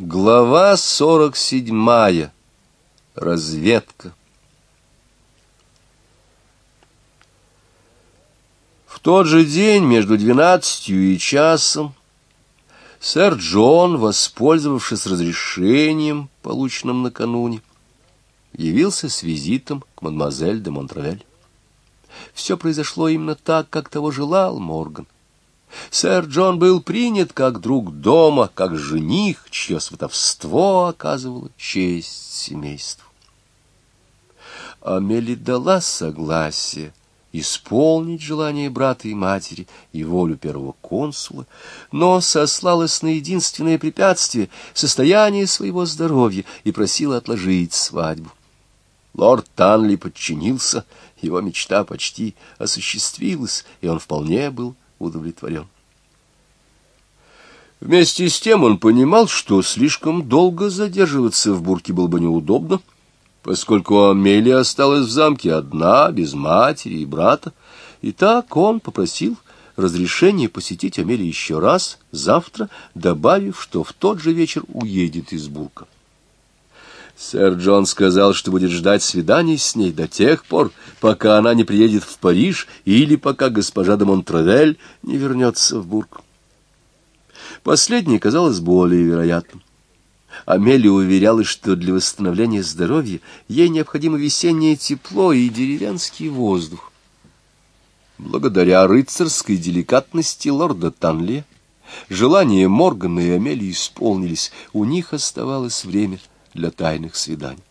Глава сорок седьмая. Разведка. В тот же день между двенадцатью и часом сэр Джон, воспользовавшись разрешением, полученным накануне, явился с визитом к мадемуазель де Монтравель. Все произошло именно так, как того желал Морган. Сэр Джон был принят как друг дома, как жених, чье сватовство оказывало честь семейству. Амели дала согласие исполнить желание брата и матери и волю первого консула, но сослалась на единственное препятствие — состояние своего здоровья и просила отложить свадьбу. Лорд Танли подчинился, его мечта почти осуществилась, и он вполне был удовлетворен. Вместе с тем он понимал, что слишком долго задерживаться в бурке было бы неудобно, поскольку Амелия осталась в замке одна, без матери и брата, и так он попросил разрешения посетить Амелию еще раз завтра, добавив, что в тот же вечер уедет из бурка. Сэр Джон сказал, что будет ждать свиданий с ней до тех пор, пока она не приедет в Париж или пока госпожа де Монтравель не вернется в Бург. Последнее казалось более вероятным. Амелия уверяла, что для восстановления здоровья ей необходимо весеннее тепло и деревенский воздух. Благодаря рыцарской деликатности лорда Танли желания Моргана и Амелии исполнились, у них оставалось время — для тайных свиданий.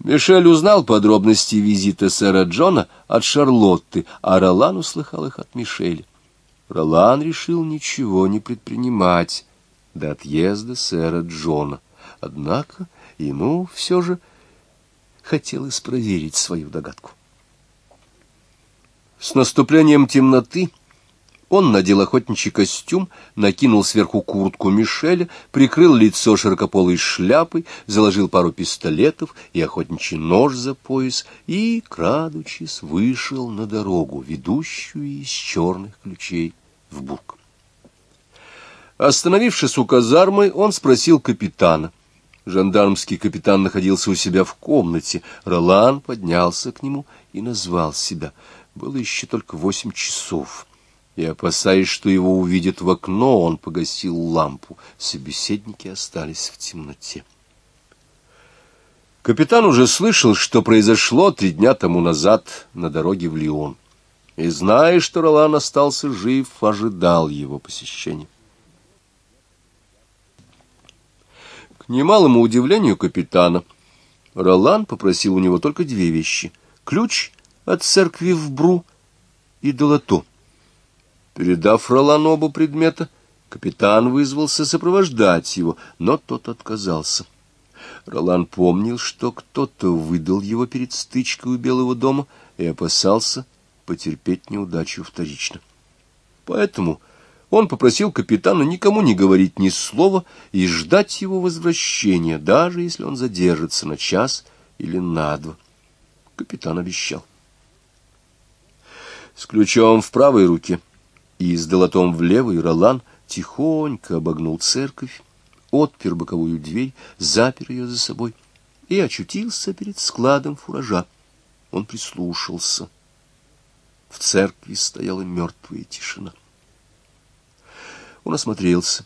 Мишель узнал подробности визита сэра Джона от Шарлотты, а Ролан услыхал их от Мишеля. Ролан решил ничего не предпринимать до отъезда сэра Джона. Однако ему все же хотелось проверить свою догадку. С наступлением темноты он надел охотничий костюм, накинул сверху куртку Мишеля, прикрыл лицо широкополой шляпой, заложил пару пистолетов и охотничий нож за пояс и, крадучись, вышел на дорогу, ведущую из черных ключей в Бург. Остановившись у казармы, он спросил капитана. Жандармский капитан находился у себя в комнате. Ролан поднялся к нему и назвал себя. Было еще только восемь часов и, опасаясь, что его увидят в окно, он погасил лампу. Собеседники остались в темноте. Капитан уже слышал, что произошло три дня тому назад на дороге в Лион. И, зная, что Ролан остался жив, ожидал его посещения. К немалому удивлению капитана, Ролан попросил у него только две вещи — ключ от церкви в Бру и долото. Передав Ролану оба предмета, капитан вызвался сопровождать его, но тот отказался. Ролан помнил, что кто-то выдал его перед стычкой у Белого дома и опасался потерпеть неудачу вторично. Поэтому он попросил капитана никому не говорить ни слова и ждать его возвращения, даже если он задержится на час или на два. Капитан обещал. С ключом в правой руке и с долотом в левый Ролан тихонько обогнул церковь, отпер боковую дверь, запер ее за собой и очутился перед складом фуража. Он прислушался. В церкви стояла мертвая тишина. Он осмотрелся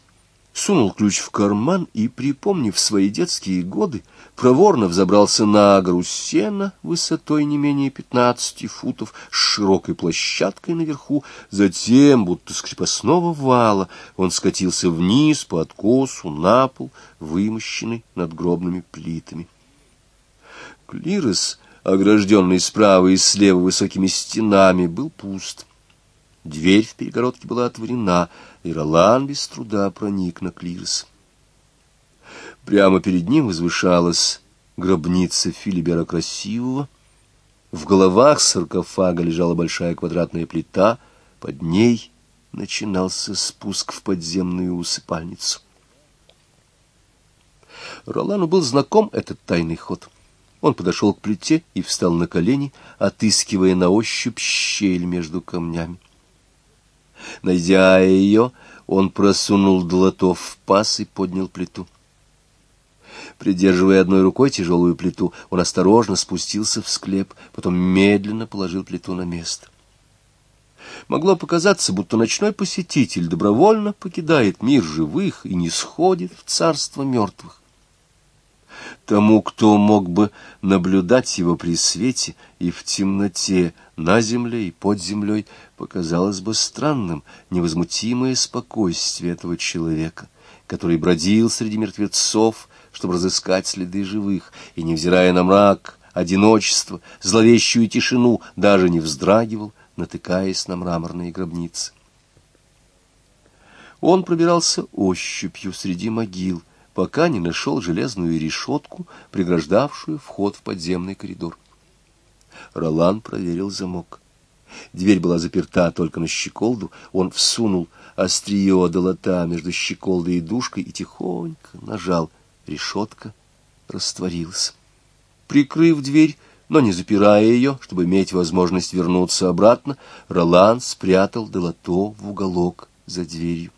сунул ключ в карман и, припомнив свои детские годы, проворно взобрался на гору сена высотой не менее пятнадцати футов с широкой площадкой наверху, затем, будто с крепостного вала, он скатился вниз по откосу на пол, вымощенный надгробными плитами. Клирос, огражденный справа и слева высокими стенами, был пуст. Дверь в перегородке была отворена, и Ролан без труда проник на клирс. Прямо перед ним возвышалась гробница Филибера Красивого. В головах саркофага лежала большая квадратная плита, под ней начинался спуск в подземную усыпальницу. Ролану был знаком этот тайный ход. Он подошел к плите и встал на колени, отыскивая на ощупь щель между камнями. Найдя ее, Он просунул долотов в паз и поднял плиту. Придерживая одной рукой тяжелую плиту, он осторожно спустился в склеп, потом медленно положил плиту на место. Могло показаться, будто ночной посетитель добровольно покидает мир живых и не сходит в царство мертвых. Тому, кто мог бы наблюдать его при свете и в темноте, на земле и под землей, показалось бы странным невозмутимое спокойствие этого человека, который бродил среди мертвецов, чтобы разыскать следы живых, и, невзирая на мрак, одиночество, зловещую тишину, даже не вздрагивал, натыкаясь на мраморные гробницы. Он пробирался ощупью среди могил, пока не нашел железную решетку, преграждавшую вход в подземный коридор. Ролан проверил замок. Дверь была заперта только на щеколду. Он всунул острие долота между щеколдой и душкой и тихонько нажал. Решетка растворилась. Прикрыв дверь, но не запирая ее, чтобы иметь возможность вернуться обратно, Ролан спрятал долото в уголок за дверью.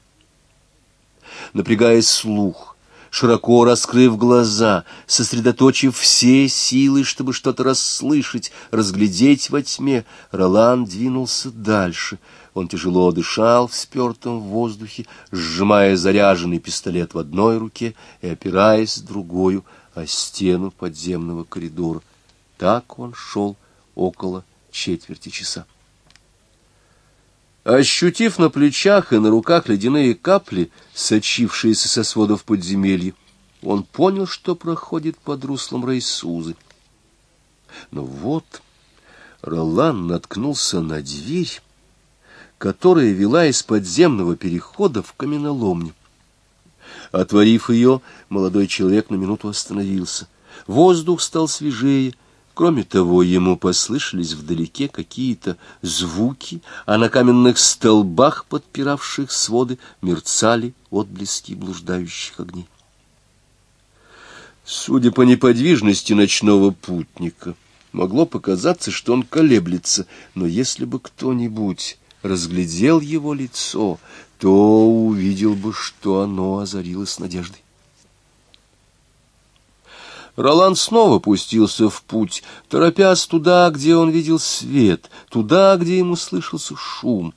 Напрягая слух, широко раскрыв глаза, сосредоточив все силы, чтобы что-то расслышать, разглядеть во тьме, Ролан двинулся дальше. Он тяжело дышал в спертом воздухе, сжимая заряженный пистолет в одной руке и опираясь другую о стену подземного коридора. Так он шел около четверти часа. Ощутив на плечах и на руках ледяные капли, сочившиеся со сводов подземелья, он понял, что проходит под руслом Рейсузы. Но вот Ролан наткнулся на дверь, которая вела из подземного перехода в каменоломню. Отворив ее, молодой человек на минуту остановился. Воздух стал свежее, Кроме того, ему послышались вдалеке какие-то звуки, а на каменных столбах, подпиравших своды, мерцали отблески блуждающих огней. Судя по неподвижности ночного путника, могло показаться, что он колеблется, но если бы кто-нибудь разглядел его лицо, то увидел бы, что оно озарилось надеждой. Роланд снова пустился в путь, торопясь туда, где он видел свет, туда, где ему слышался шум.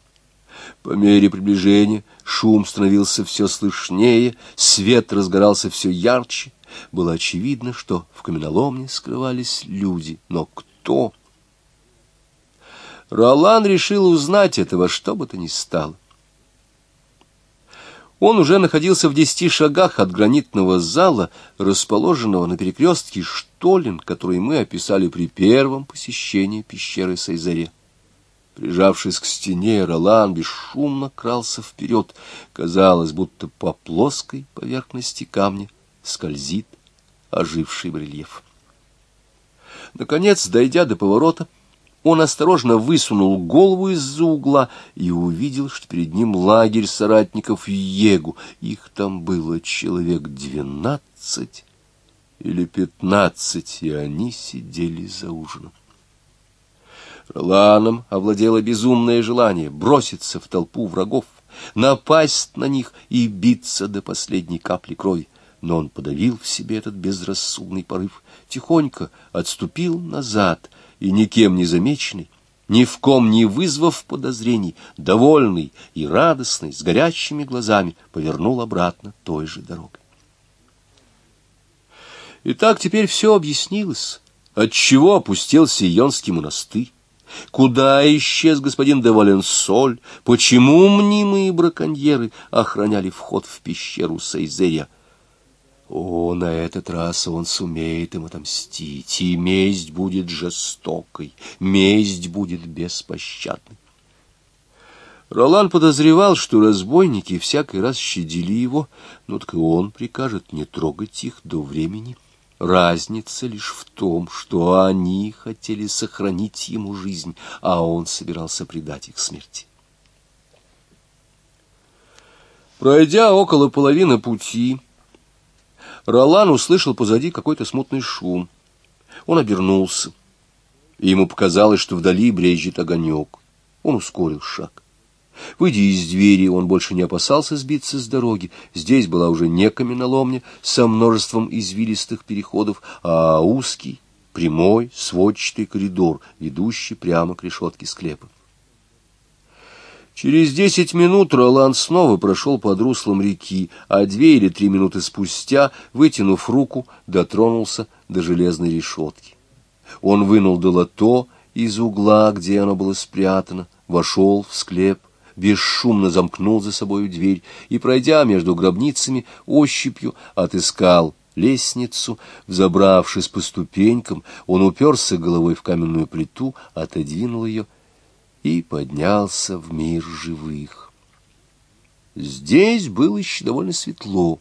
По мере приближения шум становился все слышнее, свет разгорался все ярче. Было очевидно, что в каменоломне скрывались люди, но кто? Ролан решил узнать этого, что бы то ни стало. Он уже находился в десяти шагах от гранитного зала, расположенного на перекрестке Штолин, который мы описали при первом посещении пещеры Сайзаре. Прижавшись к стене, Ролан бесшумно крался вперед. Казалось, будто по плоской поверхности камня скользит оживший барельеф. Наконец, дойдя до поворота, он осторожно высунул голову из-за угла и увидел, что перед ним лагерь соратников Егу. Их там было человек двенадцать или пятнадцать, и они сидели за ужином. Роланом овладело безумное желание броситься в толпу врагов, напасть на них и биться до последней капли крови. Но он подавил в себе этот безрассудный порыв, тихонько отступил назад — и никем не замеченный, ни в ком не вызвав подозрений, довольный и радостный, с горящими глазами, повернул обратно той же дорогой. И так теперь все объяснилось. Отчего опустился Ионский монастырь? Куда исчез господин де Валенсоль? Почему мнимые браконьеры охраняли вход в пещеру Сейзея? О, на этот раз он сумеет им отомстить, и месть будет жестокой, месть будет беспощадной. Ролан подозревал, что разбойники всякий раз щадили его, но так и он прикажет не трогать их до времени. Разница лишь в том, что они хотели сохранить ему жизнь, а он собирался предать их смерти. Пройдя около половины пути, Ролан услышал позади какой-то смутный шум. Он обернулся, и ему показалось, что вдали брежет огонек. Он ускорил шаг. Выйдя из двери, он больше не опасался сбиться с дороги. Здесь была уже не каменоломня со множеством извилистых переходов, а узкий, прямой, сводчатый коридор, ведущий прямо к решетке склепа. Через десять минут Роланд снова прошел под руслом реки, а две или три минуты спустя, вытянув руку, дотронулся до железной решетки. Он вынул долото из угла, где оно было спрятано, вошел в склеп, бесшумно замкнул за собою дверь и, пройдя между гробницами, ощупью отыскал лестницу. Взобравшись по ступенькам, он уперся головой в каменную плиту, отодвинул ее и поднялся в мир живых. Здесь было еще довольно светло.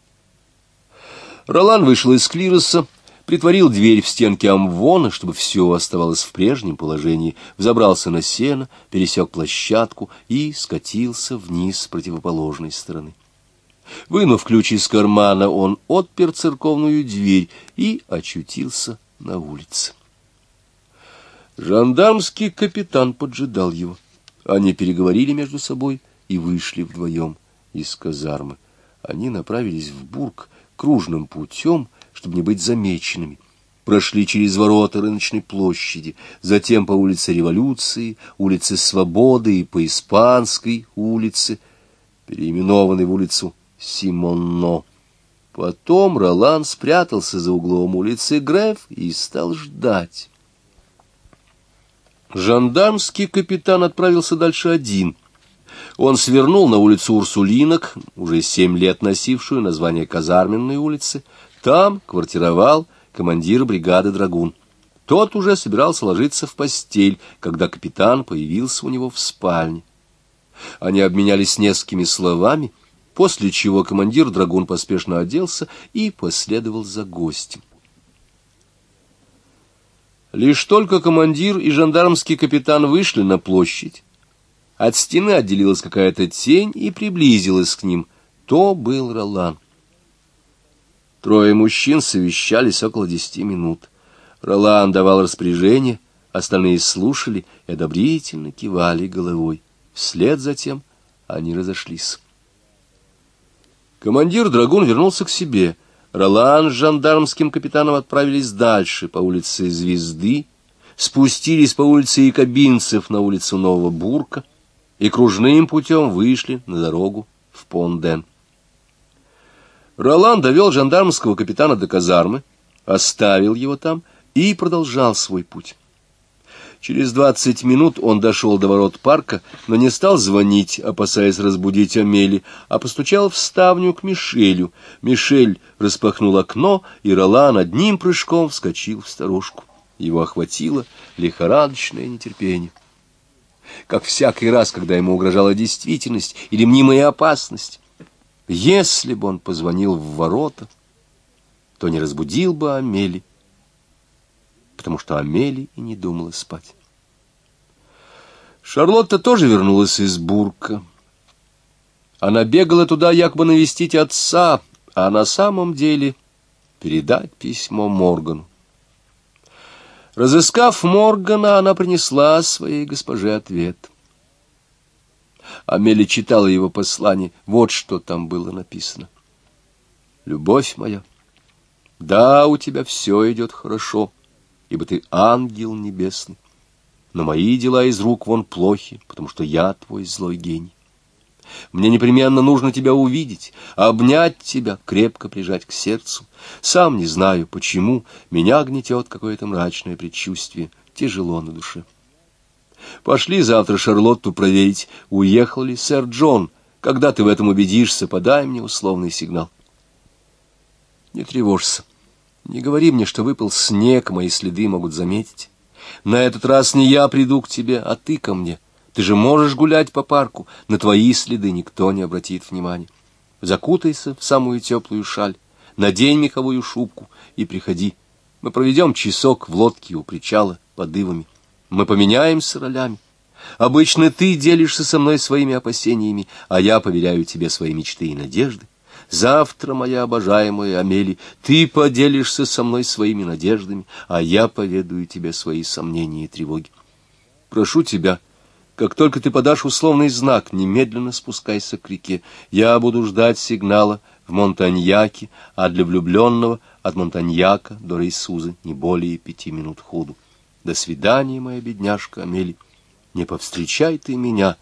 Ролан вышел из клироса, притворил дверь в стенке амвона, чтобы все оставалось в прежнем положении, взобрался на сено, пересек площадку и скатился вниз с противоположной стороны. Вынув ключ из кармана, он отпер церковную дверь и очутился на улице. Жандармский капитан поджидал его. Они переговорили между собой и вышли вдвоем из казармы. Они направились в Бург кружным путем, чтобы не быть замеченными. Прошли через ворота рыночной площади, затем по улице Революции, улице Свободы и по Испанской улице, переименованной в улицу Симонно. Потом Ролан спрятался за углом улицы Греф и стал ждать. Жандармский капитан отправился дальше один. Он свернул на улицу Урсулинок, уже семь лет носившую название Казарменной улицы, там квартировал командир бригады «Драгун». Тот уже собирался ложиться в постель, когда капитан появился у него в спальне. Они обменялись несколькими словами, после чего командир «Драгун» поспешно оделся и последовал за гостем. Лишь только командир и жандармский капитан вышли на площадь, от стены отделилась какая-то тень и приблизилась к ним. То был Ролан. Трое мужчин совещались около десяти минут. Ролан давал распоряжение, остальные слушали и одобрительно кивали головой. Вслед за тем они разошлись. Командир Драгун вернулся к себе. Ролан с жандармским капитаном отправились дальше, по улице Звезды, спустились по улице Якобинцев на улицу Нового Бурка и кружным путем вышли на дорогу в Понден. Ролан довел жандармского капитана до казармы, оставил его там и продолжал свой путь. Через двадцать минут он дошел до ворот парка, но не стал звонить, опасаясь разбудить Амели, а постучал в ставню к Мишелю. Мишель распахнул окно, и Ролан одним прыжком вскочил в сторожку. Его охватило лихорадочное нетерпение. Как всякий раз, когда ему угрожала действительность или мнимая опасность, если бы он позвонил в ворота, то не разбудил бы Амели, потому что Амели и не думала спать. Шарлотта тоже вернулась из Бурка. Она бегала туда якобы навестить отца, а на самом деле передать письмо Моргану. Разыскав Моргана, она принесла своей госпоже ответ — Амели читала его послание. Вот что там было написано. «Любовь моя, да, у тебя все идет хорошо, ибо ты ангел небесный, но мои дела из рук вон плохи, потому что я твой злой гений. Мне непременно нужно тебя увидеть, обнять тебя, крепко прижать к сердцу. Сам не знаю, почему меня гнетет какое-то мрачное предчувствие, тяжело на душе». Пошли завтра Шарлотту проверить, уехал ли сэр Джон. Когда ты в этом убедишься, подай мне условный сигнал. Не тревожься. Не говори мне, что выпал снег, мои следы могут заметить. На этот раз не я приду к тебе, а ты ко мне. Ты же можешь гулять по парку, на твои следы никто не обратит внимания. Закутайся в самую теплую шаль, надень меховую шубку и приходи. Мы проведем часок в лодке у причала под ивами. Мы поменяемся ролями. Обычно ты делишься со мной своими опасениями, а я поверяю тебе свои мечты и надежды. Завтра, моя обожаемая Амели, ты поделишься со мной своими надеждами, а я поведаю тебе свои сомнения и тревоги. Прошу тебя, Как только ты подашь условный знак, немедленно спускайся к реке. Я буду ждать сигнала в Монтаньяке, а для влюбленного от Монтаньяка до Рейсузы не более пяти минут ходу. До свидания, моя бедняжка Амели. Не повстречай ты меня,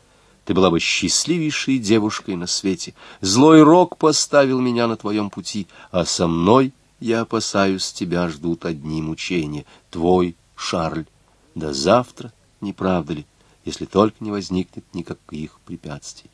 ты была бы счастливейшей девушкой на свете. Злой рок поставил меня на твоем пути, а со мной, я опасаюсь, тебя ждут одни мучения. Твой Шарль. До завтра, не правда ли, если только не возникнет никаких препятствий.